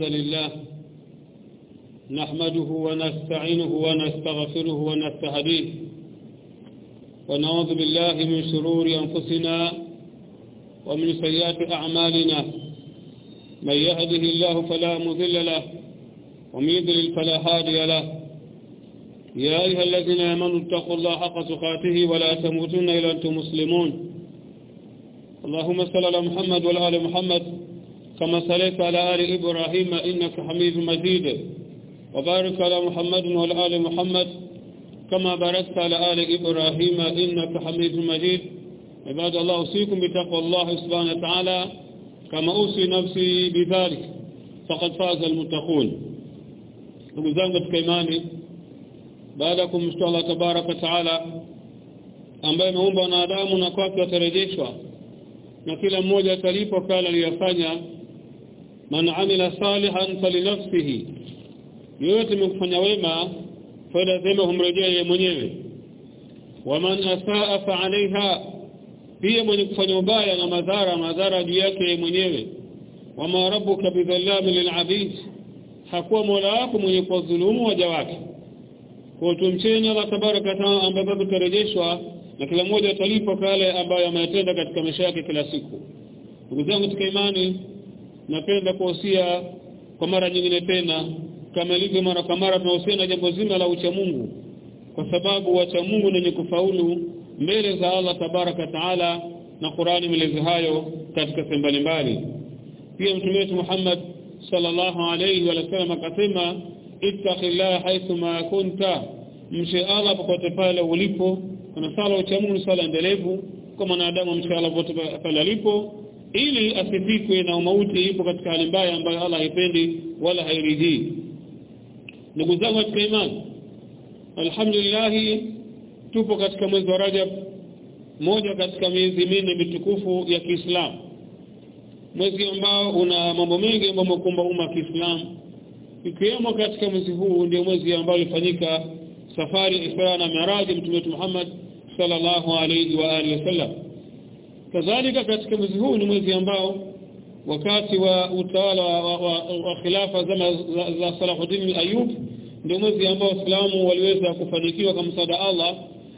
لله نحمده ونستعينه ونستغفره ونستهديه ونعوذ بالله من شرور أنفسنا ومن سيئات أعمالنا من يهده الله فلا مذل له ومن يضلل فلا هادي له يا أيها الذين آمنوا اتقوا الله حق تقاته ولا تموتن إلا أنتم مسلمون اللهم صل على محمد وعلى آل محمد كما صليت على آل إبراهيم إنك حميد مجيد. وبارك على محمد وعلى آل محمد كما باركت على آل إبراهيم إنك حميد مجيد. عباد الله أوصيكم بتقوى الله سبحانه وتعالى كما أوصي نفسي بذلك. فقد فاز المتقون. Ndugu zangu katika imani baada ya kumshukuru Allah tabaraka taala ambaye ameumba wanadamu na kwake watarejeshwa na kila mmoja atalipwa aliyofanya man amila salihan falinafsihi. Yote mkufanya wema faida zema humrejea yeye mwenyewe. Waman asaa fa alaiha pia mwenye kufanya ubaya na madhara madhara juu yake yeye mwenyewe. Wama rabbuka bidhallamin lilabid hakuwa mola wako mwenye kuwadhulumu waja wake. Kwa tumcheni Allah tabaraka taala ambaye tutarejeshwa na kila mmoja atalipwa kale ambayo ametenda katika maisha yake kila siku. Ndugu zangu katika imani napenda kuhusia kwa mara nyingine tena kama ilivyo mara kwa mara tunahusia na jambo zima la ucha Mungu. Kwa sababu wacha Mungu ni kufaulu mbele za Allah tabaraka taala na Qur'ani melezi hayo katika sehemu mbalimbali. Pia mtume wetu Muhammad sallallahu alayhi wa sallam akasema ittaqillaha haythu ma kunta. Mshe Allah popote pale ulipo kuna sala ucha Mungu sala endelevu kwa mwanadamu mshe Allah popote pale alipo ili asifikwe na mauti ipo katika hali mbaya ambayo Allah haipendi wala hairidhii ndugu zangu katika imani alhamdulillah tupo katika mwezi wa Rajab moja katika miezi minne mitukufu ya Kiislamu. Mwezi ambao una mambo mengi ambayo makumba umma wa Kiislamu. Ikiwemo katika mwezi huu ndio mwezi ambao ulifanyika safari Isra na Miraj mtume Muhammad sallallahu alayhi wa alihi wasallam kadhalika katika mwezi huu ni mwezi ambao wakati wa utawala wa, wa, wa khilafa zama za, za Salahuddin Ayyub ndio mwezi ambao Waislamu waliweza kufanikiwa kwa msaada Allah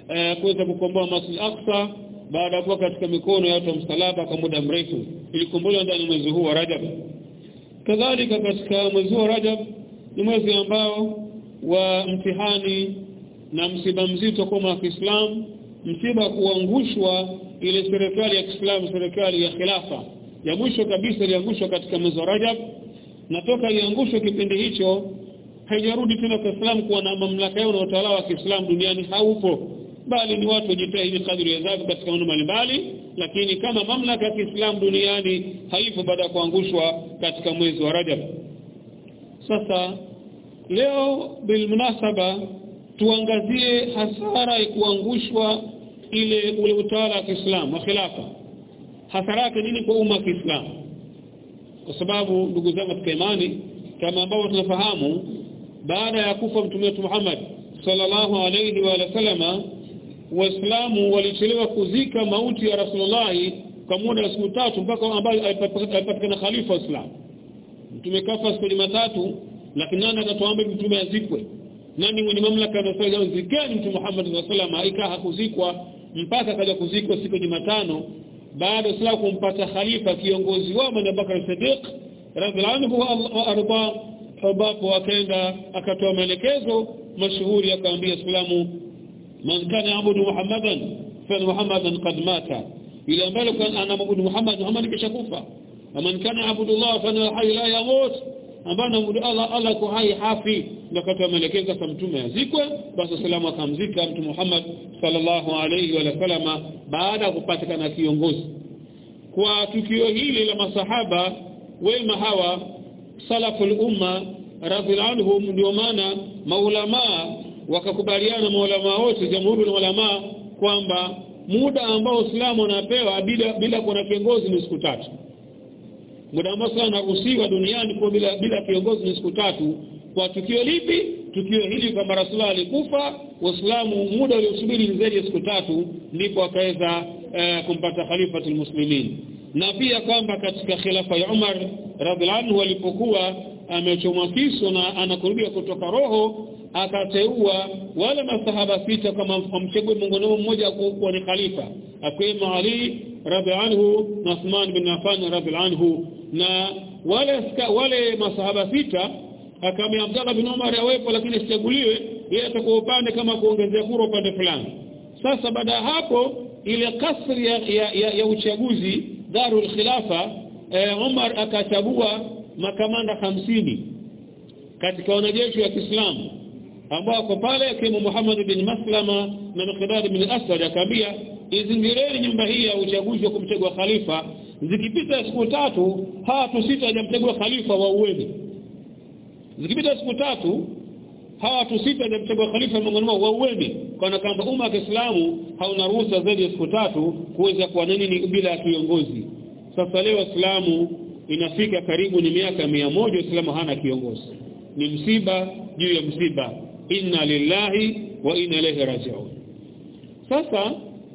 eh, kuweza kukomboa Masjid Aqsa baada ya kuwa katika mikono ya watu wa msalaba kwa muda mrefu. Ilikombolewa ndani mwezi huu wa Rajab. Kadhalika katika mwezi wa Rajab ni mwezi ambao wa mtihani na msiba mzito kwa Kiislamu msiba kuangushwa ile serikali ya Kiislamu serikali ya khilafa. Ya mwisho kabisa iliangushwa katika mwezi wa Rajab na toka iliangushwa kipindi hicho haijarudi tena kwa Islam kuwa na mamlaka yao na utawala wa Kiislamu duniani haupo. Bali ni watu wajitahidi kadri ya dhabu katika mambo mbalimbali lakini kama mamlaka ya Kiislamu duniani haipo baada ya kuangushwa katika mwezi wa Rajab. Sasa leo bilmunasaba tuangazie hasara ya kuangushwa ile ule utawala wa Kiislamu khilafa hasara yake nini kwa umma wa Kiislamu? Kwa sababu ndugu zangu katika imani kama ambavyo tunafahamu baada ya kufa mtume wetu Muhammad sallallahu alayhi wa sallama waislamu walichelewa kuzika mauti ya Rasulullah kwa muda wa siku tatu mpaka ambaye alipatikana khalifa wa Islam. Mtume kafa siku Jumatatu lakini nani akatuambia mtume azikwe nani mwenye mamlaka anasema zikeni mtume Muhammad sallallahu wasallam? Hakuzikwa. Mpaka kaja kuzikwa siku ya Jumatano. Baada sala kumpata khalifa kiongozi wao Abu Bakar Siddiq radhiallahu anhu wa arda ambapo akaenda akatoa maelekezo mashuhuri akaambia Islamu man kana abudu Muhammadan fa Muhammadan qad mata. Ile ambaye anaabudu Muhammad Muhammad kishakufa man kana abudu Allah fa hayy la yamut ambaye anaabudu Allah Allah kwa hai hafi. Ndio akatoa maelekezo kwa mtume azikwe basi salamu akamzika mtume Muhammad sallallahu alayhi wa sallama baada ya kupatikana kiongozi. Kwa tukio hili la masahaba wema hawa salaful umma radhiallahu anhum ndio maana maulama wakakubaliana maulama wote jamhuri ya ulama kwamba muda ambao Uislamu unapewa bila bila kuwa na kiongozi ni siku tatu muda mmoja sana unaruhusiwa duniani kwa bila bila kiongozi ni siku tatu. Kwa tukio lipi? Tukio hili kwamba Rasulullah alikufa waislamu muda uliosubiri ni zaidi ya siku tatu ndipo akaweza uh, kumpata khalifatul muslimin. Na pia kwamba katika khilafa ya Umar radhiallahu anhu alipokuwa amechomwa kisu na anakurudia kutoka roho akateua wale masahaba sita kama amchague miongoni mmoja kuwa ni khalifa. Akiwemo Ali radhiallahu anhu na Uthman bin Affan radhiallahu anhu na wale wale masahaba sita akamwambia Abdullah bin Umar awepo lakini asichaguliwe yeye atakuwa upande kama kuongezea kura upande fulani. Sasa baada ya hapo ile kasri ya, ya, ya, ya uchaguzi darul khilafa eh, Umar akachagua makamanda hamsini katika wanajeshi wa Kiislamu ambao wako pale akiwemo Muhammad bin Maslama na Miqdad bin Asad akaambia izingireni nyumba hii ya uchaguzi wa kumchagua khalifa zikipita siku tatu hawa tusita hajamchagua khalifa wa uweni zikipita siku tatu hawa sita hajamchagua khalifa miongoni wa uweni kana kwamba umma wa Kiislamu hauna ruhusa zaidi ya siku tatu kuweza kuwa nini bila kiongozi. Sasa leo Waislamu inafika karibu ni miaka mia moja Uislamu hana kiongozi. Ni msiba juu ya msiba. Inna lillahi wa inna ilaihi raji'un. Sasa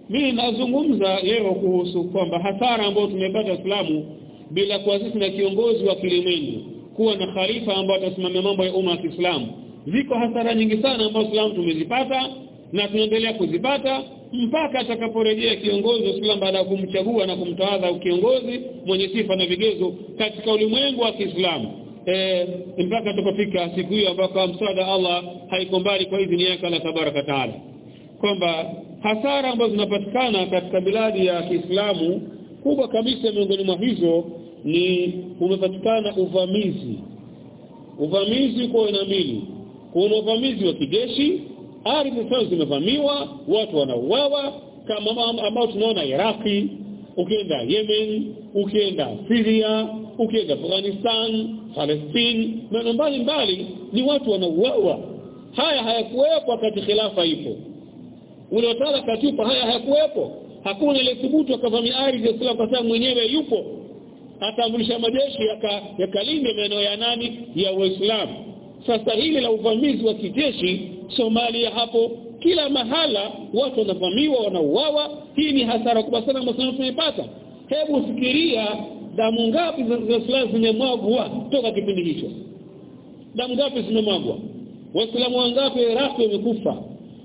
mimi nazungumza leo kuhusu kwamba hasara ambayo tumepata Uislamu bila kuasisi na kiongozi wa kilimwengu kuwa na khalifa ambaye atasimamia mambo ya umma wa Kiislamu. Ziko hasara nyingi sana ambazo Uislamu tumezipata na tunaendelea kuzipata mpaka atakaporejea kiongozi wa Uislamu baada ya kumchagua na kumtawadha kiongozi mwenye sifa na vigezo katika ulimwengu wa Kiislamu. E, mpaka tukafika siku hiyo ambako msaada Allah haiko mbali kwa idhini yake Allah tabaraka taala. Kwamba hasara ambazo zinapatikana katika biladi ya Kiislamu kubwa kabisa miongoni mwa hizo ni umepatikana uvamizi. Uvamizi kwa aina mbili. Kuna uvamizi wa kijeshi ardhi sasa zimevamiwa watu wanauawa kama ambao tunaona Iraki ukienda Yemen ukienda Syria ukienda Afghanistan Palestine na mbali mbali ni watu wanauawa. Haya hayakuwepo wakati khilafa ipo ule watawala katupa haya hayakuwepo. Hakuna ile thubutu akavamia ardhi ya kwa sababu mwenyewe yupo. Atambulisha majeshi yakalinde yaka maeneo ya nani? Ya Uislamu sasa hili la uvamizi wa kijeshi Somalia hapo kila mahala watu wanavamiwa wanauawa. Hii ni hasara kubwa sana ambayo tumeipata hebu fikiria damu ngapi za Uislamu zimemwagwa toka kipindi hicho? Damu ngapi zimemwagwa? Waislamu wangapi Iraq wamekufa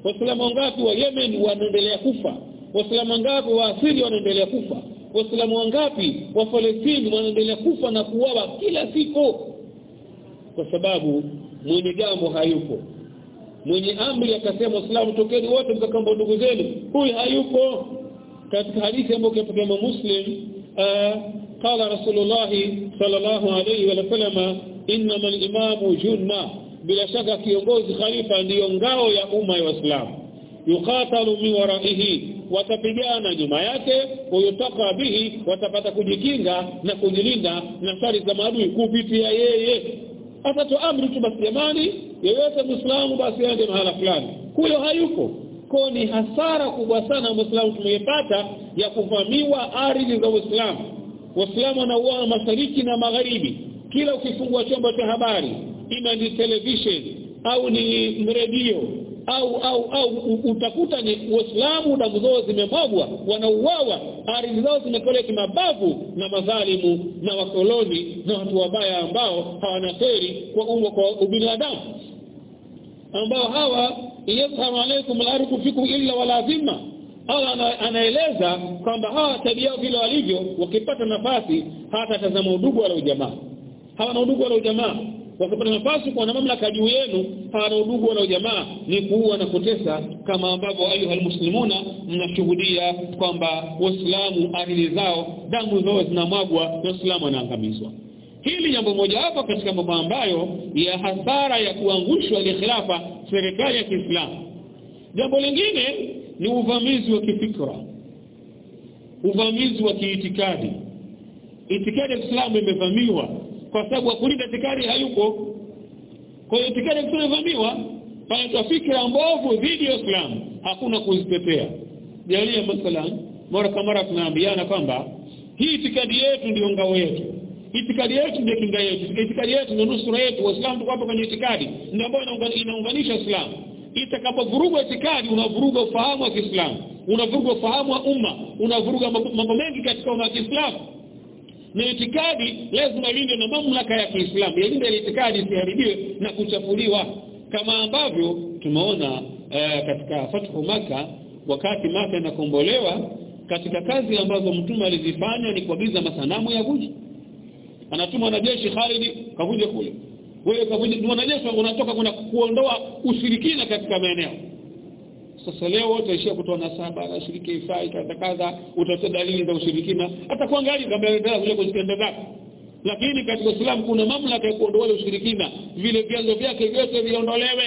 waislamu wangapi wa Yemen wanaendelea kufa waislamu wangapi wa Syria wanaendelea kufa waislamu wangapi wa Palestina wanaendelea kufa na kuuawa kila siku kwa sababu mwenye jambo hayupo mwenye amri akasema waislamu tokeni wote mkakamba ndugu zenu huyu hayupo katika hadithi ambayo katika Muslim قال رسول الله صلى الله عليه وسلم انما الامام جنة bila shaka kiongozi khalifa ndiyo ngao ya umma ya Waislamu. Yukatalu min waraihi watapigana nyuma yake wayutaka bihi watapata kujikinga na kujilinda na shari za maadui kupitia yeye. Hata tu amri tu basi jamani yeyote muislamu basi aende mahala fulani. Huyo hayuko kwa ni hasara kubwa sana muislamu tumeipata ya kuvamiwa ardhi za Uislamu. Waislamu wanauana mashariki na magharibi kila ukifungua chombo cha habari ima ni television au ni redio au au au utakuta ni waislamu damu zao zimemwagwa wanauawa ardhi zao zimekolea kimabavu na madhalimu na wakoloni na watu wabaya ambao hawana heri kwa umma kwa ubinadamu. Ambao hawa yasalamu alaykum al-ardu fikum illa wala dhimma Allah anaeleza kwamba hawa tabia vile walivyo wakipata nafasi hata tazama udugu wala ujamaa. Hawana udugu wala ujamaa wakipata nafasi kwa na mamlaka juu yenu hawana udugu wala ujamaa ni kuua na kutesa kama ambavyo ayuhal almuslimuna mnashuhudia kwamba waislamu ahli zao damu zao zinamwagwa na waislamu wanaangamizwa. Hili jambo moja hapa katika mambo ambayo ya hasara ya kuangushwa ile khilafa serikali ya Kiislamu. Jambo lingine ni uvamizi wa kifikra uvamizi wa kiitikadi. Itikadi ya Kiislamu imevamiwa kwa sababu akulinda tikari hayuko kwa hiyo tikari Kiislamu pale fikra mbovu dhidi ya Uislamu. Hakuna kuzitetea. Jalia mathalan mara kwa mara tunaambiana kwamba hii itikadi yetu ndio ngao yetu. Itikadi yetu ndio kinga yetu. Itikadi yetu ndio nusura yetu. Waislamu tuko hapa kwenye itikadi. Ndio ambayo inaunganisha Uislamu. Itakapovuruga itikadi unavuruga ufahamu wa Kiislamu. Unavuruga ufahamu wa umma. Unavuruga mambo mengi katika umma wa Kiislamu na itikadi lazima linde na mamlaka ya Kiislamu. Yalinde itikadi isiharibiwe na kuchafuliwa. Kama ambavyo tumeona e, katika fathu maka wakati maka inakombolewa katika kazi ambazo mtume alizifanya ni kuagiza masanamu ya vuji anatuma wanajeshi Khalid kavuje kule. Wewe kavuje wanajeshi unatoka kuna kuondoa ushirikina katika maeneo sasa leo wote kutoa nasaba na shiriki ifai kadha utatoa dalili za ushirikina. Hata kuangalia kama endelea kule kuzitenda zako lakini katika Uislamu kuna mamlaka ya kuondoa ushirikina. Vile vyanzo vyake vyote viondolewe.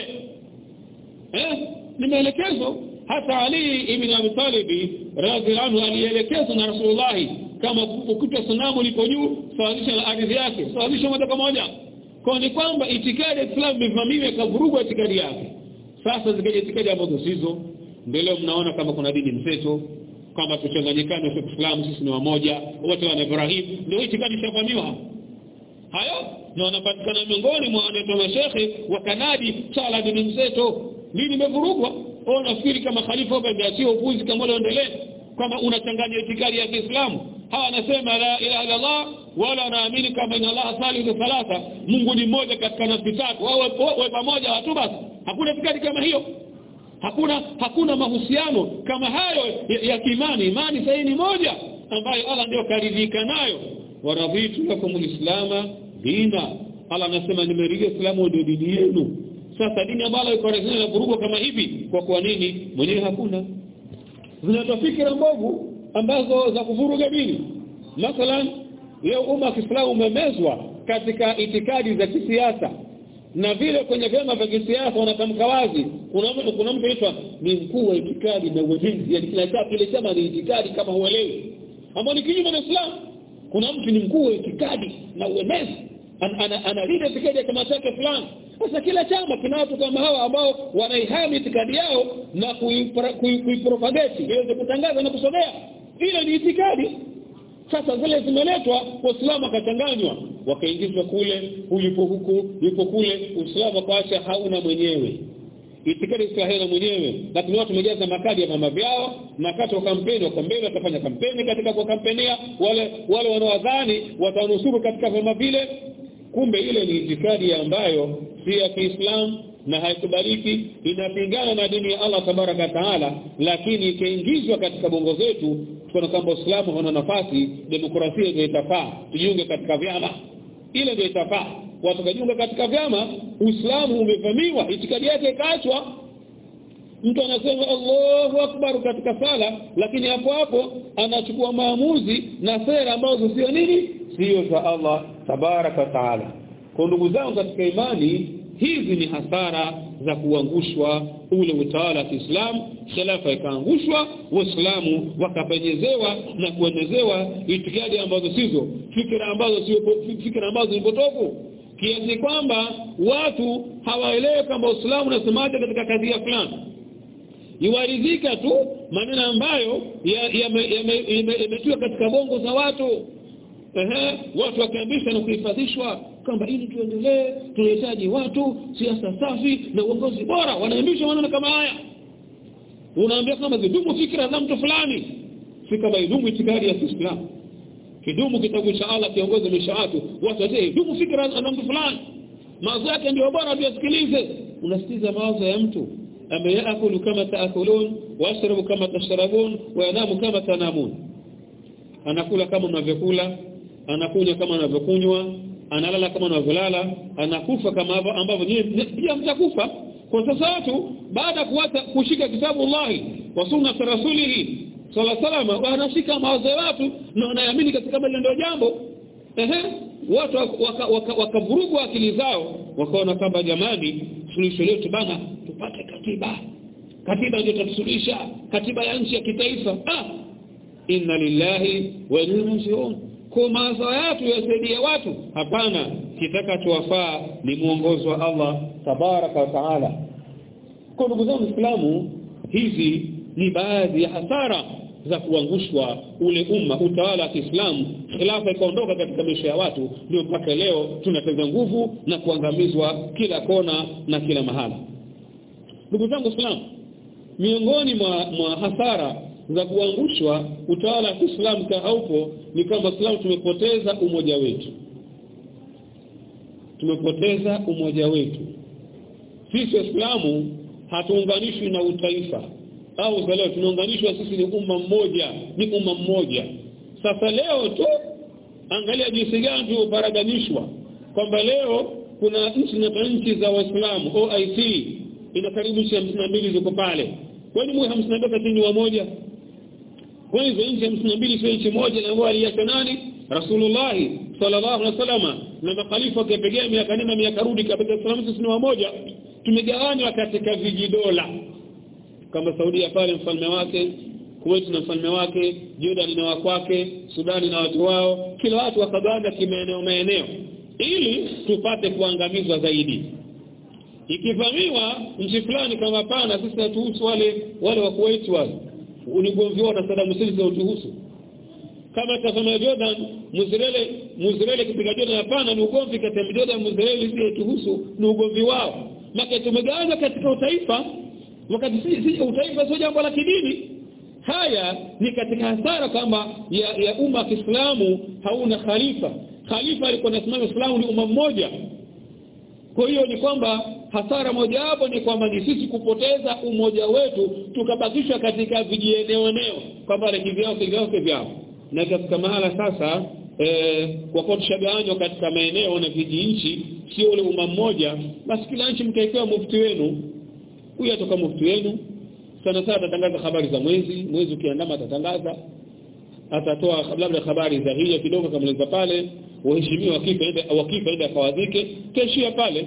Eh? Ni maelekezo. Hata Ali ibn Abi Talib radhiallahu alielekezwa na Rasulullah kama ukuta sanamu liko juu sawazisha ardhi yake sawazisha moja kwa moja. Kwa ni kwamba itikadi ya Islam imevamiwa ikavurugwa itikadi yake sasa zikaja itikadi ambazo sizo. Ndio mnaona kama kuna dini mseto kama tuchanganyikane kwa Uislamu sisi ni wamoja wote wana Ibrahim. Ndio itikadi shafamiwa hayo na wanapatikana miongoni mwa wanaitwa mashehe wa kanadi sala dini mseto. Nini imevurugwa. Au nafikiri kama khalifa bado sio upuzi kama ule endelee kwamba unachanganya itikadi ya Kiislamu. Hawa nasema la ilaha illa Allah wala wanaamini kama ina Allah thalithu thalatha. Mungu ni mmoja katika nafsi tatu wao wawe pamoja watu basi hakuna itikadi kama hiyo. Hakuna hakuna mahusiano kama hayo ya, ya kimani imani sahihi ni moja ambayo Allah ndio karidhika nayo. Waradhitu lakum alislama dina. Allah anasema nimeridhia islamu ndio dini yenu. Sasa dini ambayo iko na vurugo kama hivi kwa kwa nini? Mwenyewe hakuna. Zinatoa fikra mbovu ambazo za kuvuruga dini. Mathalan leo umma wa umemezwa katika itikadi za kisiasa na vile kwenye vyama vya kisiasa wanatamka wazi kuna mtu kuna mtu anaitwa ni mkuu wa itikadi na uenezi yani kila chama kile chama ni itikadi kama huelewi. Ambao ni kinyume na Uislamu kuna mtu ni mkuu wa itikadi na uenezi analinda ana, ana itikadi ya chama chake fulani. Sasa kila chama kina watu kama hawa ambao wanaihami itikadi yao na kuipropagate iweze kutangaza na kusomea ile ni itikadi. Sasa zile zimeletwa waislamu wakachanganywa wakaingizwa kule ulipo huku yupo kule. Uislamu kwaacha hauna mwenyewe. Itikadi islahina mwenyewe. Lakini watu wamejaza makadi ya mama vyao wa kampeni wako mbele watafanya kampeni katika kwa kampenia wale wale wanaodhani watanusuru katika vyama vile. Kumbe ile ni itikadi ambayo si ya Kiislamu na haikubaliki. Inapingana na dini ya Allah tabaraka taala lakini ikaingizwa katika bongo zetu tunaona kwamba Uislamu hauna nafasi demokrasia ndio itafaa tujiunge katika vyama ile ndio itafaa. Watu kajiunga katika vyama Uislamu umevamiwa itikadi yake ikaachwa. Mtu anasema Allahu akbar katika sala lakini hapo hapo anachukua maamuzi na sera ambazo sio nini? Sio za Allah tabaraka taala. Kwa ndugu zangu katika imani hizi ni hasara za kuangushwa ule utawala wa Kiislamu khilafa ikaangushwa waislamu wakapenyezewa na kuenezewa itikadi ambazo sizo fikra ambazo sio fikra ambazo ni potofu. Kiasi kwamba watu hawaelewi kwamba Uislamu unasemaje katika kadhia fulani. Iwaridhika tu maneno ambayo yametiwa katika bongo za watu. Ehe watu wakiambishwa na kuhifadhishwa kwamba ili tuendelee tunahitaji watu siasa safi na uongozi bora wanaendesha maneno kama haya. Unaambia kama zidumu fikra za mtu fulani. Si kama idumu itikadi ya Kiislamu. Kidumu kitabu cha Allah kiongozi maisha watu watu idumu fikra za mtu fulani. Mawazo yake ndio bora tuyasikilize unasikiza mawazo ya mtu. Ameyakulu yakulu kama taakulun washrabu kama tashrabun wayanamu kama tanamun. Anakula kama unavyokula anakunywa kama unavyokunywa analala kama anavyolala anakufa kama ambavyo nyinyi pia mtakufa kwa sasa watu baada kuwata kushika kitabu Allah wa sunna rasulihi sala salama wanashika mawazo ya watu na wanaamini katika bali ndio jambo. Ehe watu wakavurugwa waka, akili zao wakaona kwamba jamani suluhisho letu bana tupate katiba. Katiba ndio tatusuluhisha katiba ya nchi ya kitaifa. Ah! Inna lillahi wa inna ilaihi kwa mawazo yetu yasaidie watu? Hapana. Kitakachowafaa ni muongozo wa Allah tabaraka wa taala. Kwa ndugu zangu Waislamu hizi ni baadhi ya hasara za kuangushwa ule umma utawala wa Kiislamu. Khilafa ikaondoka katika maisha ya watu ndio mpaka leo tunateza nguvu na kuangamizwa kila kona na kila mahala. Ndugu zangu Waislamu miongoni mwa, mwa hasara za kuangushwa utawala wa Kiislamu haupo ni kama Islam tumepoteza umoja wetu. Tumepoteza umoja wetu. Sisi waislamu hatuunganishwi na utaifa. Au leo tunaunganishwa sisi ni umma mmoja ni umma mmoja. Sasa leo tu angalia jinsi gani tuoparaganishwa kwamba leo kuna nchi na nchi za waislamu OIC ina karibu nchi 52 ziko pale. Kwani mwe 52 kati ni wamoja kwani hizo nchi 52 sio nchi moja na wao aliacha nani Rasulullah sallallahu alaihi wasallam na makhalifa akipegea miaka nenda miaka rudi kabisa Uislamu sisi ni wamoja tumegawanywa katika vijidola kama Saudia pale mfalme wake Kuwait na mfalme wake Jordan na wa kwake Sudani na watu wao kila watu wakagawanya kimaeneo maeneo ili tupate kuangamizwa zaidi. Ikivamiwa nchi fulani kama pana sisi hatuhusu wale wale wa Kuwait wale unigomvi wao na Saddam Hussein utuhusu. Kama tazama Jordan Muzirele Muzirele kupiga Jordan hapana ni ugomvi kati ya Jordan Muzirele sio tuhusu ni ugomvi wao. Maka tumegawanya katika utaifa wakati si utaifa sio jambo la kidini. Haya ni katika hasara kama ya, ya umma wa Kiislamu hauna khalifa. Khalifa alikuwa anasimama Uislamu ni umma mmoja. Kwa hiyo ni kwamba hasara moja hapo ni kwamba ni sisi kupoteza umoja wetu tukabakishwa katika vijieneo eneo kwamba vyao vyao vyao na katika mahala sasa eh, kwa kuwa katika maeneo na vijinchi sio ule umma mmoja basi kila nchi mkaekewa mufti wenu huyu atoka mufti wenu sana sana atatangaza habari za mwezi mwezi ukiandama atatangaza atatoa labda habari za hija kidogo kama pale waheshimiwa wakifa wakifa ende akawadhike keshia pale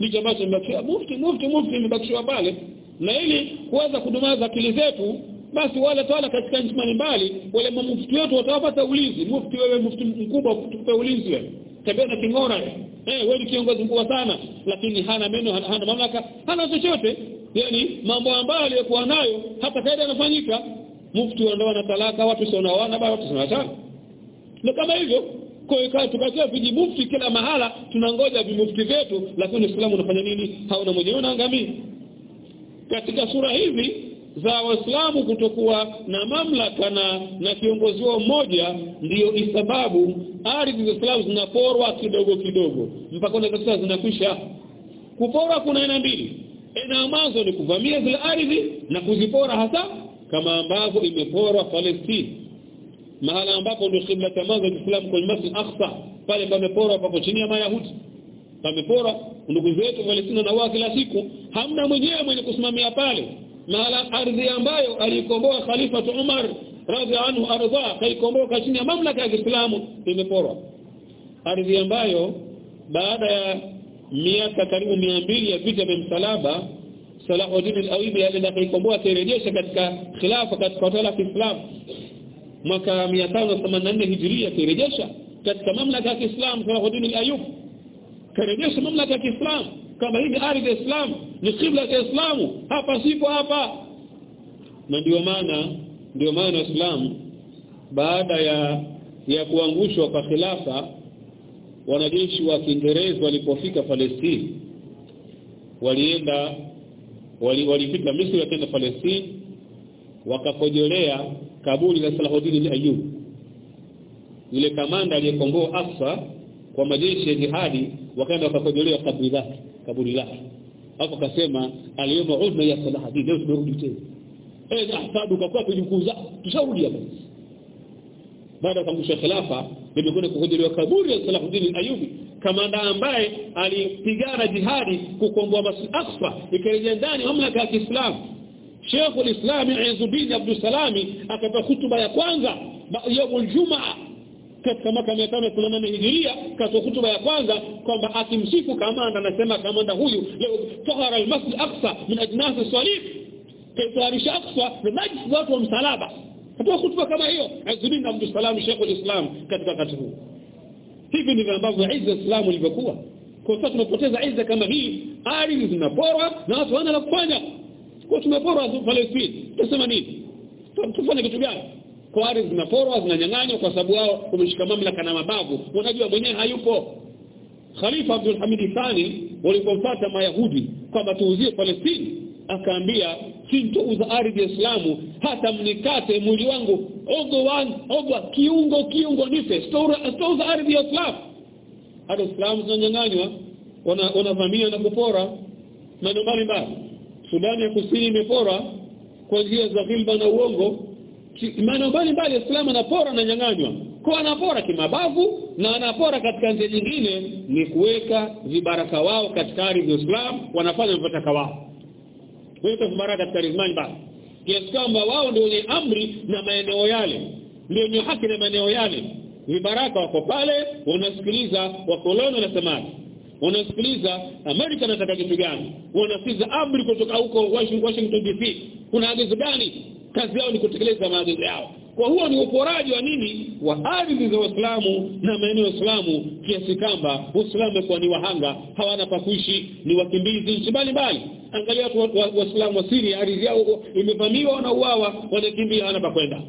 ndicho ambacho mbakishwa mufti mufti mufti imebakishwa pale. Na ili kuweza kudumaza akili zetu basi wale tawala katika nchi mbalimbali wale mufti wetu watawapata ulinzi. Mufti wewe mufti mkubwa tukupe ulinzi wewe. Tembea na kingora eh hey, wewe ni kiongozi mkubwa sana lakini hana meno hana, hana mamlaka hana chochote. Yani mambo ambayo aliyokuwa nayo hata kaida anafanyika mufti wa na talaka watu sio naoana baba watu sio na kama hivyo kwa hiyo vijimufti kila mahala tunangoja vimufti vyetu lakini Uislamu unafanya nini? Hauna mwenyewe unaangamia. Katika sura hizi za waislamu kutokuwa na mamlaka na na kiongozi wao mmoja ndiyo isababu ardhi za Uislamu zinaporwa kidogo kidogo. Mpaka sasa zinakwisha. Kuporwa kuna aina mbili. Aina mwanzo ni kuvamia zile ardhi na kuzipora hasa kama ambavyo imeporwa Palestina mahala ambapo ndio kibla cha mwanzo Uislamu kwenye Masjid Aqsa pale pameporwa papo chini ya Mayahudi. Pameporwa ndugu zetu Palestina na wao kila siku hamna mwenyewe mwenye kusimamia pale. Mahala ardhi ambayo alikomboa Khalifa Umar radhi anhu arda kaikomboa chini ya mamlaka ya Kiislamu imeporwa. Ardhi ambayo baada ya miaka karibu mbili ya vita vya msalaba Salahuddin al-Ayyubi alienda kaikomboa katika khilafa katika utawala wa Kiislamu mwaka 584 Hijria kirejesha katika mamlaka ya Kiislamu kwa al-Ayyubi karejesha mamlaka ya Kiislamu kama hii ni ardhi ya Islam ni kibla ya Islamu hapa sipo hapa. Na ndio maana ndio maana Waislamu baada ya ya kuangushwa kwa khilafa wanajeshi wa Kiingereza walipofika Palestina walienda walifika wali, Misri wakaenda Palestina wakakojolea kaburi la Salahuddin al-Ayyub yule kamanda aliyekomboa Aqsa kwa majeshi ya jihadi wakaenda wakakojolea kaburi lake kaburi lake. Hapo akasema aliyoma udhu ya Salahuddin leo tumerudi tena. Eh ahsadu kwa kwa kujikuza tusharudi hapa baada ya kuangusha khilafa nimekwenda kuhudhuria kaburi la Salahuddin al-Ayyub kamanda ambaye alipigana jihadi kukomboa Masjid Aqsa. Ikarejea ndani mamlaka ya Kiislamu Sheikh al-Islam Izzuddin Abdul Salami akatoa hutuba ya kwanza yaumul Jumaa. Katika mwaka 588 Hijiria katika hutuba ya kwanza kwamba akimsifu kamanda anasema kamanda huyu leo tahara al-Masjid Aqsa min ajnas salib kaitarisha Aqsa na najis watu wa msalaba. Katoa hutuba kama hiyo. Izzuddin Abdul Salam Sheikh al-Islam katika wakati huu. Hivi ndivyo ambavyo izza Islam ilivyokuwa. Kwa sababu tunapoteza izza kama hii. Ardhi zinaporwa na watu wana la kufanya kwa tumeporwa Palestina tutasema nini? Tufanye kitu gani? Kwa ardhi zinaporwa zinanyang'anywa kwa sababu wao wameshika mamlaka na mabavu. Unajua mwenyewe hayupo. Khalifa Abdul Hamid Thani walipomfuata Mayahudi kwamba tuuzie Palestina akaambia sintouza ardhi ya Islamu hata mnikate mwili wangu. Ogo wangu ogwa kiungo kiungo nife. Stouza ardhi ya Islamu hata Islamu zinanyang'anywa wanavamia na kupora maeneo mbalimbali Sudani ya Kusini imepora kwa njia za dhulma na uongo. Maeneo mbalimbali Islam anapora na nyang'anywa. Kwa anapora kimabavu na anapora katika njia nyingine ni kuweka vibaraka wao katika ardhi ya Islam wanafanya vibaraka wao. Kuweka vibaraka katika ardhi ba kiasi kwamba wao ndio wenye amri na maeneo yale ndio wenye haki na maeneo yale. Vibaraka wako pale wanasikiliza wakoloni wanasemaje wanasikiliza Amerika anataka kitu gani? Wanasikiliza amri kutoka huko Washington DC kuna agizo gani? Kazi yao ni kutekeleza maagizo yao. Kwa huo ni uporaji wa nini? Wa ardhi za Waislamu na maeneo ya Uislamu kiasi kwamba Uislamu kwa ni wahanga hawana pa kuishi ni wakimbizi nchi mbalimbali. Angalia watu Waislamu wa, Syria ardhi yao imevamiwa wanauawa wanakimbia hawana pa kwenda.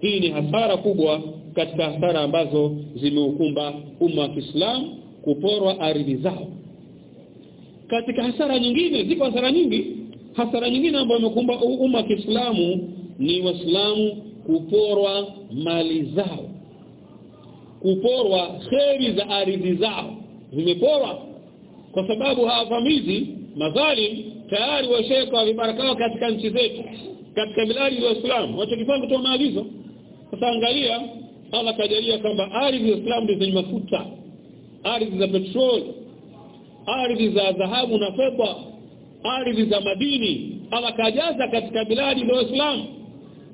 Hii ni hasara kubwa katika hasara ambazo zimeukumba umma wa Kiislamu kuporwa ardhi zao. Katika hasara nyingine ziko hasara nyingi. Hasara nyingine ambayo imekumba umma Kiislamu ni waislamu kuporwa mali zao. Kuporwa kheri za ardhi zao. Zimeporwa kwa sababu hawafamizi madhalim tayari washeka vibarakao katika nchi zetu katika biladi za Uislamu. Wachokifanya kutoa maagizo. Sasa angalia Allah kajalia kwamba ardhi ya Uislamu ndio zenye mafuta ardhi za petroli ardhi za dhahabu na fedha ardhi za madini. Allah katika biladi za Uislamu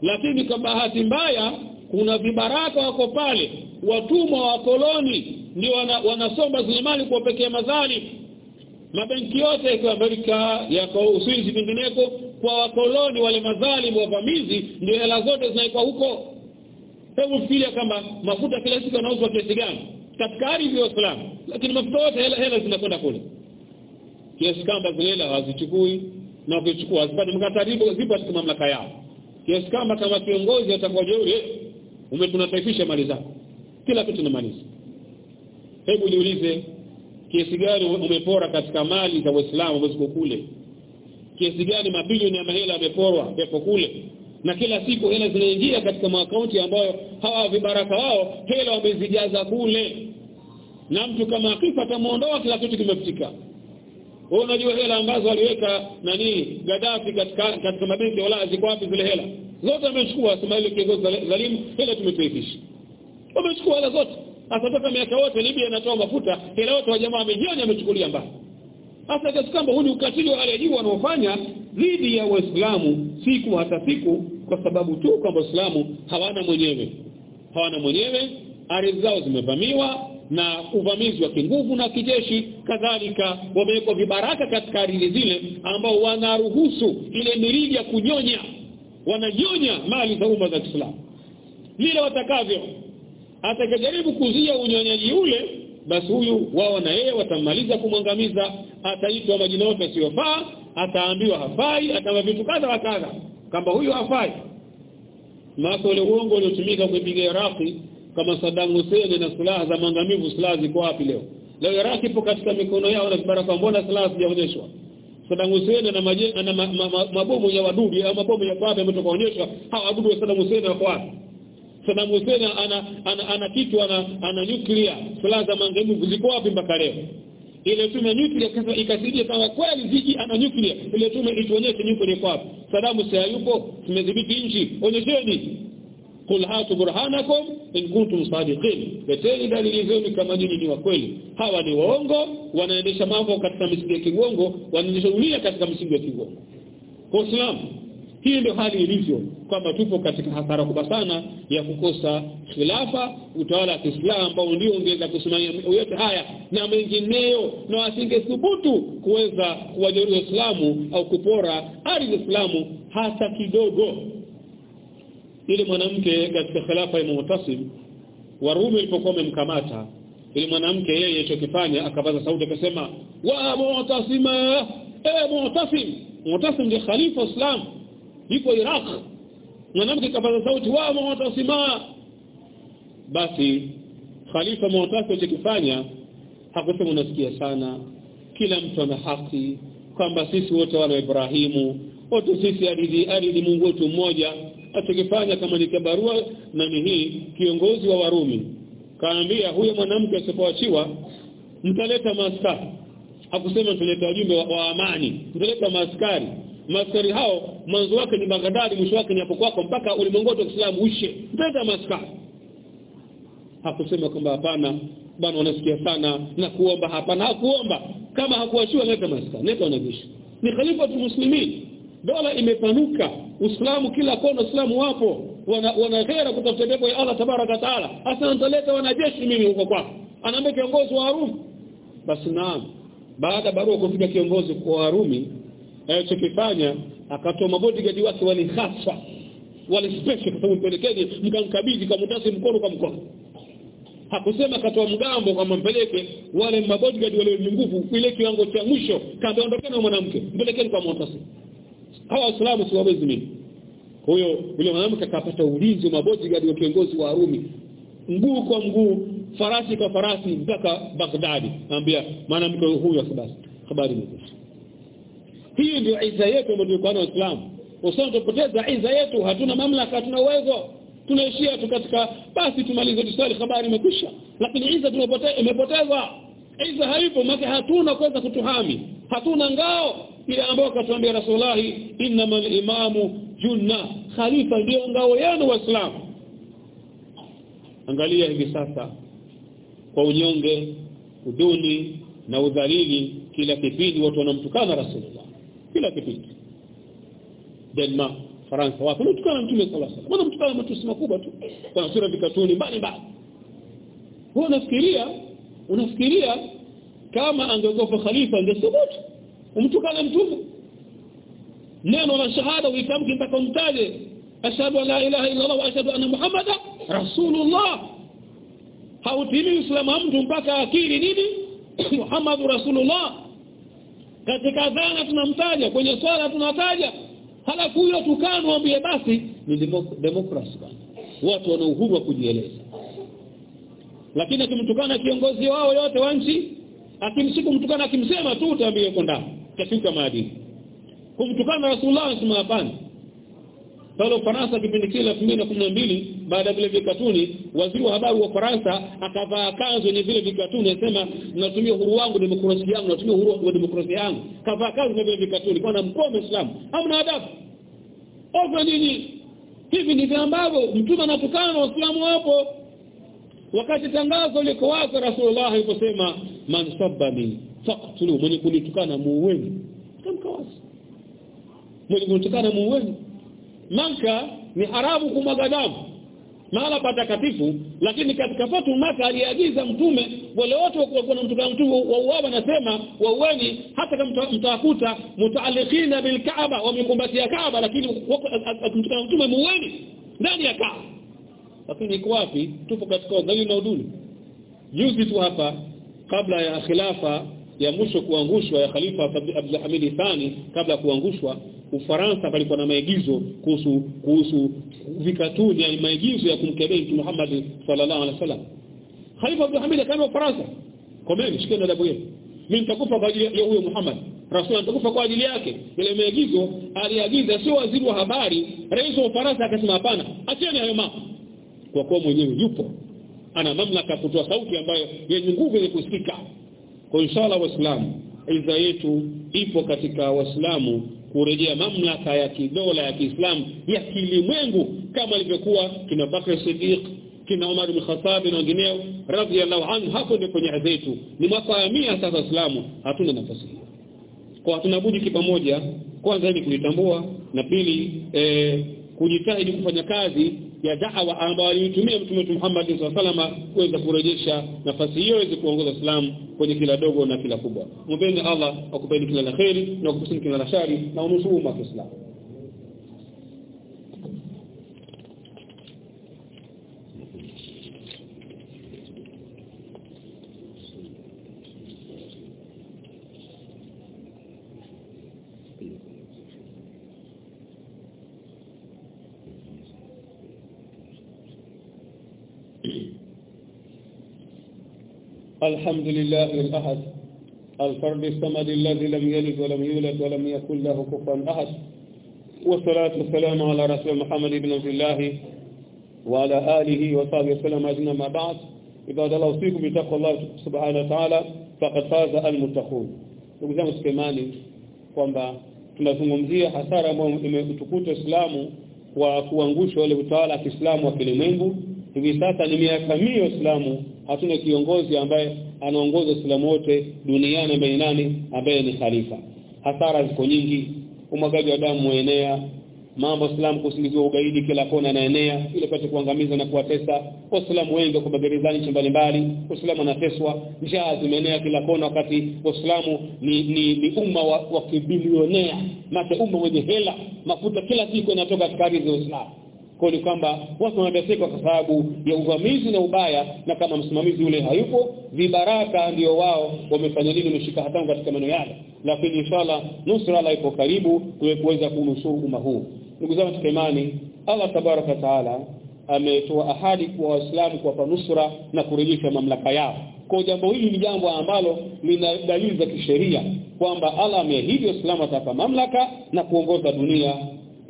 lakini kwa bahati mbaya kuna vibaraka wako pale. Watumwa wa koloni ndio wana, wanasomba zile kwa pekee madhali mabenki yote ya Amerika yako Uswisi vingineko kwa wakoloni wale madhalimu wavamizi ndio hela zote zinaikuwa huko. Hebu fikiria kama mafuta kila siku yanauzwa kiasi gani katika ardhi ya lakini mafuta yote hela, hela zinakwenda kule. Kiasi kwamba zile hela hazichukui na ukichukua hazipati mkataribu zipo katika mamlaka yao. Kiasi kama kama kiongozi atakuwa jeuri umetunataifisha mali zako. Kila kitu namaliza hebu niulize kiasi gani umepora katika mali za Uislamu kule? Kiasi gani mabilioni ya mahela yameporwa pepo kule na kila siku hela zinaingia katika maakaunti ambayo hawa vibaraka wao hela wamezijaza kule. Na mtu kama akifa atamuondoa kila kitu kimefutika. Unajua hela ambazo aliweka nani Gaddafi katika katika mabenki wala ziko wapi zile hela? Zote amechukua. Sema ile kiongozi dhalimu hela tumetaifisha wamechukua hela zote. Asatoka miaka yote Libya inatoa mafuta hela yote wa jamaa wamejioni amechukulia mbali hasa kiasi kwamba huu ni ukatili wa hali ya juu wanaofanya dhidi ya Waislamu siku hata siku kwa sababu tu kwamba Waislamu hawana mwenyewe. Hawana mwenyewe ardhi zao zimevamiwa na uvamizi wa kinguvu na kijeshi. Kadhalika wamewekwa vibaraka katika ardhi zile ambao wanaruhusu ile mirija kunyonya. Wananyonya mali za umma za Kiislamu. Vile watakavyo. Atakajaribu kuzia unyonyaji ule basi huyu wao na yeye watamaliza kumwangamiza. Ataitwa majina yote asiyofaa ataambiwa hafai atama vitu kadha wa kadha kama huyu hafai. Maana ule uongo uliotumika kuipiga Iraki kama Saddam Hussein na silaha za maangamivu silaha ziko wapi leo? Leo Iraki ipo katika mikono yao na baraka mbona silaha zijaonyeshwa Saddam Hussein ana mabomu ma, ma, ma, ya wadudu au mabomu ya kwapi ametoka kuonyeshwa hawa wadudu wa Saddam Hussein wako wapi Saddam Hussein ana ana, ana kitu ana, ana nuclear. Silaha za maangamivu ziko wapi mpaka leo? Ile tume nuclear kasa ikasidia kama kweli ziji ana nuclear? Ile tume ituonyeshe nuclear kwa wapi. Saddam si hayupo tumedhibiti nchi. Onyesheni. Qul hatu burhanakum in kuntum sadiqin. Leteni dalili zenu kama nyinyi ni wa kweli. Hawa ni waongo, wanaendesha mambo katika misingi ya kigongo, wanaendesha dunia katika misingi ya kigongo. Kwa Islam, hii ndio hali ilivyo kwamba tupo katika hasara kubwa sana ya kukosa khilafa, utawala wa Kiislamu ambao ndio ungeweza kusimamia yote haya na mengineyo, na wasingethubutu kuweza kuwajeruhi Waislamu au kupora ardhi ya Uislamu hata kidogo. Ile mwanamke katika khilafa ya Mu'tasim Warumi ilipokuwa wamemkamata ile mwanamke yeye alichokifanya akapaza sauti akasema wa Mu'tasima eh Mu'tasim Mu'tasim ni khalifa Islam yuko Iraq. Mwanamke kapaza sauti wao Mu'tasima basi khalifa Mu'tasim alichokifanya hakusema unasikia sana. Kila mtu ana haki kwamba sisi wote wana Ibrahimu wote sisi ardhi ardhi Mungu wetu mmoja. Atakifanya kama ni kibarua na ni hii? Kiongozi wa Warumi. Kaambia huyo mwanamke asipoachiwa mtaleta maaskari. Hakusema tuleta wajumbe wa, wa amani mtaleta maaskari maaskari hao mwanzo wake ni Baghdad mwisho wake ni hapo kwako mpaka ulimwengu wa Uislamu uishe. Mpenda maaskari hakusema kwamba hapana. Bwana wanasikia sana. Na kuomba hapana hakuomba. Kama hakuachiwa leta maaskari leta wanajeshi ni khalifa muslimin. Dola imepanuka. Uislamu kila kona uislamu wapo. Wana, wana kutafuta pepo ya Allah tabaraka taala. Hasa nitaleta wanajeshi mimi huko kwako. Anaambia kiongozi wa Arumi basi naam. Baada barua kufika kiongozi kwa Warumi alichokifanya akatoa mabodyguard wake wale hasa wale special kwa mpelekeni mkamkabidhi kwa mtasi mkono kwa mkono. Hakusema akatoa mgambo kama mpeleke wale mabodyguard wale wenye nguvu ile kiwango cha mwisho kaambia ondokeni mwanamke mpelekeni kwa mtasi hawa waislamu si wawezi mimi. Huyo yule mwanamke akapata ulinzi mabodyguard wa kiongozi wa Rumi mguu kwa mguu farasi kwa farasi mpaka Baghdadi. Anambia mwanamke huyo basi habari imekwisha hii ndio iza yetu tulikuwa nayo Uislamu. Usio tupoteza iza yetu hatuna mamlaka hatuna uwezo. Tunaishia tu katika basi tumalize tusali habari imekwisha. Lakini iza tumepoteza imepotezwa. Iza haipo maana hatuna kuweza kutuhami. Hatuna ngao. Ile ambayo katuambia Rasulullah innamal imamu junna. Khalifa ndio ngao yenu waislamu. Angalia hivi sasa kwa unyonge uduni na udhalili kila kipindi watu wanamtukana Rasulullah kila kipindi Denmark Faransa wapo wanatukana mtume sallallahu alaihi wasallam wanamtukana matusi makubwa tu kwa sura vikatuni mbali mbali wewe unafikiria unafikiria kama angekuwa khalifa angethubutu umtukana mtume neno la shahada uitamki mpaka umtaje ashhadu an la ilaha illa allah wa ashhadu anna muhammada rasulullah hautimi uislamu mtu mpaka akili nini muhammadu rasulullah katika dhana tunamtaja kwenye swala tunataja halafu huyo tukano ambie basi ni demokrasi bana watu wana uhuru wa kujieleza. Lakini akimtukana kiongozi wao yote wa nchi akimsiku mtukana akimsema tu utaambia uko ndani katika maadili kumtukana rasulullah anasema hapana pale Faransa kipindi kile 2012 baada ya vile vikatuni waziri wa habari wa Faransa akavaa kanzu yenye vile vikatuni anasema natumia uhuru wangu demokrasia yangu natumia uhuru wa demokrasia yangu. Kavaa kanzu na vile vikatuni kwa na mkoa Muislamu hamna adabu. Ovyo nini? Hivi ndivyo ambavyo mtume anatukana na waislamu wapo. Wakati tangazo liko wazi Rasulullah aliposema man sabbani faqtulu mwenye kunitukana muueni. Kama kawasi mwenye kunitukana muueni Maka ni haramu kumwaga damu. Mahala patakatifu lakini katika fatu maka aliagiza mtume wale wote walikuwa na mtume mtume wauawa nasema waueni hata kama mtawakuta mutaalikina bilkaaba wamekumbatia kaaba lakini mtume mtume muueni ndani ya kaaba. Lakini iko wapi? Tupo katika ugali na uduni juzi tu hapa kabla ya khilafa ya mwisho kuangushwa ya khalifa Abdul Hamid Thani kabla kuangushwa Ufaransa palikuwa na maigizo kuhusu kuhusu vikatuni ya maigizo ya kumkebei Mtume Muhammad sallallahu alaihi wasallam. Khalifa Abdul Hamid kama Ufaransa. Komeni shikeni adabu yenu. Mimi nitakufa kwa ajili ya huyo Muhammad. Rasul atakufa kwa ajili yake. Ile maigizo aliagiza sio waziri wa habari. Rais wa Ufaransa akasema hapana acheni hayo mambo. Kwa kuwa mwenyewe yupo ana mamlaka kutoa sauti ambayo yenye nguvu yenye kusikika kwa inshallah waislamu iza yetu ipo katika waislamu kurejea mamlaka ya kidola ya Kiislamu ya kilimwengu kama ilivyokuwa kina Bakr Siddiq kina Umar bin Khattab na wengineo radhiallahu anhu. Hapo ndipo kwenye zetu ni mwaka wa mia sasa waislamu hatuna nafasi hiyo kwa hatuna budi kipamoja kwanza ni kulitambua na pili eh, kujitahidi kufanya kazi ya da'wa ambayo alitumia mtume Muhammad SAW kuweza kurejesha nafasi hiyo iweze kuongoza Islam kwenye kila dogo na kila kubwa. Mwombeni Allah akupeni kila la kheri na akukusini kila la shari na unusuru umma Islam. الحمد لله الأحد الفرد الصمد الذي لم يلد ولم يولد ولم يكن له كفوا أحد والصلاة والسلام على رسول محمد بن عبد الله وعلى آله وصحبه وسلم أجمعين ما بعد عباد الله أوصيكم بتقوى الله سبحانه وتعالى فقد فاز المتقون ndugu zangu sikemani kwamba tunazungumzia hasara ambayo imetukuta Uislamu kwa kuangusha wale utawala wa Kiislamu wa kilimwengu hivi sasa ni miaka mia Uislamu hatuna kiongozi ambaye anaongoza Uislamu wote duniani ambaye nani? Ambaye ni khalifa. Hasara ziko nyingi umwagaji wa damu uenea mambo Uislamu kusingiziwa ugaidi kila kona naenea ili pate kuangamiza na kuwatesa. Waislamu wengi kwa magerezani nchi mbalimbali waislamu anateswa njaa zimeenea kila kona wakati waislamu ni, ni, ni umma wa, wa kibilionea mate umma wenye hela mafuta kila siku yanatoka katika ardhi ya Uislamu kwa ni kwamba watu wanateseka kwa sababu ya uvamizi na ubaya na kama msimamizi ule hayupo vibaraka ndio wao wamefanya nini wameshika hatamu katika maneno yale. Lakini inshallah nusra la ipo karibu kuweza kunusuru umma huu. Ndugu zangu katika imani Allah tabaraka taala ametoa ahadi kwa waislamu kuwapa nusra na kurejesha mamlaka yao. Kwa jambo hili ni jambo ambalo lina dalili za kisheria kwamba Allah ameahidi waislamu atapa mamlaka na kuongoza dunia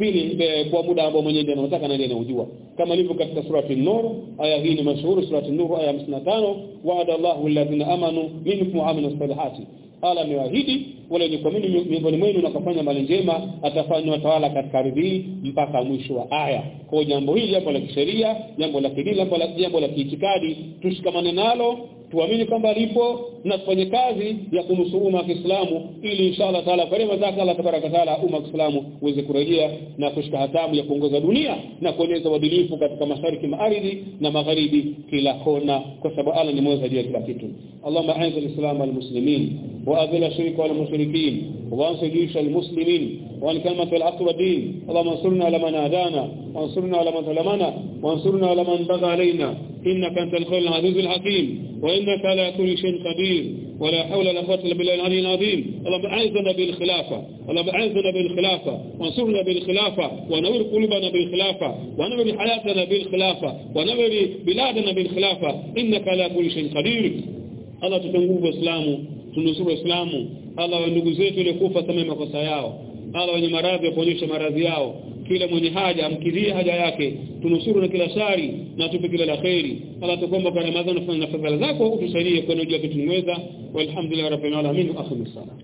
pili kwa muda ambao mwenyewe ndiye anataka na ndiye anajua kama ilivyo katika surati an-nur aya hii ni mashuhuri surati an-nur aya 55 wa'ada Allahu alladhina amanu minkum wa amilus salihati. Ala amewaahidi wale wenye kuamini miongoni mwenu na kufanya mali njema atafanywa tawala katika ardhi mpaka mwisho wa aya. Kwa jambo hili hapa la kisheria jambo la kidini jambo la jambo la kiitikadi tushikamane nalo tuamini kwamba lipo na tufanye kazi ya kumsuru wa Kiislamu ili inshallah taala kwa rehema zake Allah tabaraka taala umma wa Kiislamu uweze kurejea na kushika hatamu ya kuongoza dunia na kueneza uadilifu katika mashariki maardhi na magharibi kila kona kwa sababu Allah ni mwenye kila kitu. Allahumma aiz al-islam wal muslimin wa adhil shirka wal والمشركين وانصر جيش المسلمين وأن كلمة الحق والدين. اللهم انصرنا على من آذانا وانصرنا على من ظلمنا وانصرنا على من بغى علينا. إنك أنت الخير العزيز الحكيم وإنك على كل شيء قدير. ولا حول ولا قوة إلا بالله العلي العظيم. اللهم أعزنا بالخلافة اللهم أعزنا بالخلافة وانصرنا بالخلافة ونور قلوبنا بالخلافة ونور حياتنا بالخلافة ونور بلادنا بالخلافة. إنك على كل شيء قدير. الله تتنقوب إسلامه. Tunusuru Uislamu Allah wa ndugu zetu waliokufa samee makosa yao. Allah wenye maradhi aponyeshe maradhi yao. Kila mwenye haja amkidhie haja yake. Tunusuru na kila shari na tupe kila la heri Allah tukomba kwa Ramadhani na fadhila zako utusaidie kwa ndio kitu tunaweza walhamdulillah rabbil alamin. Akhiru salam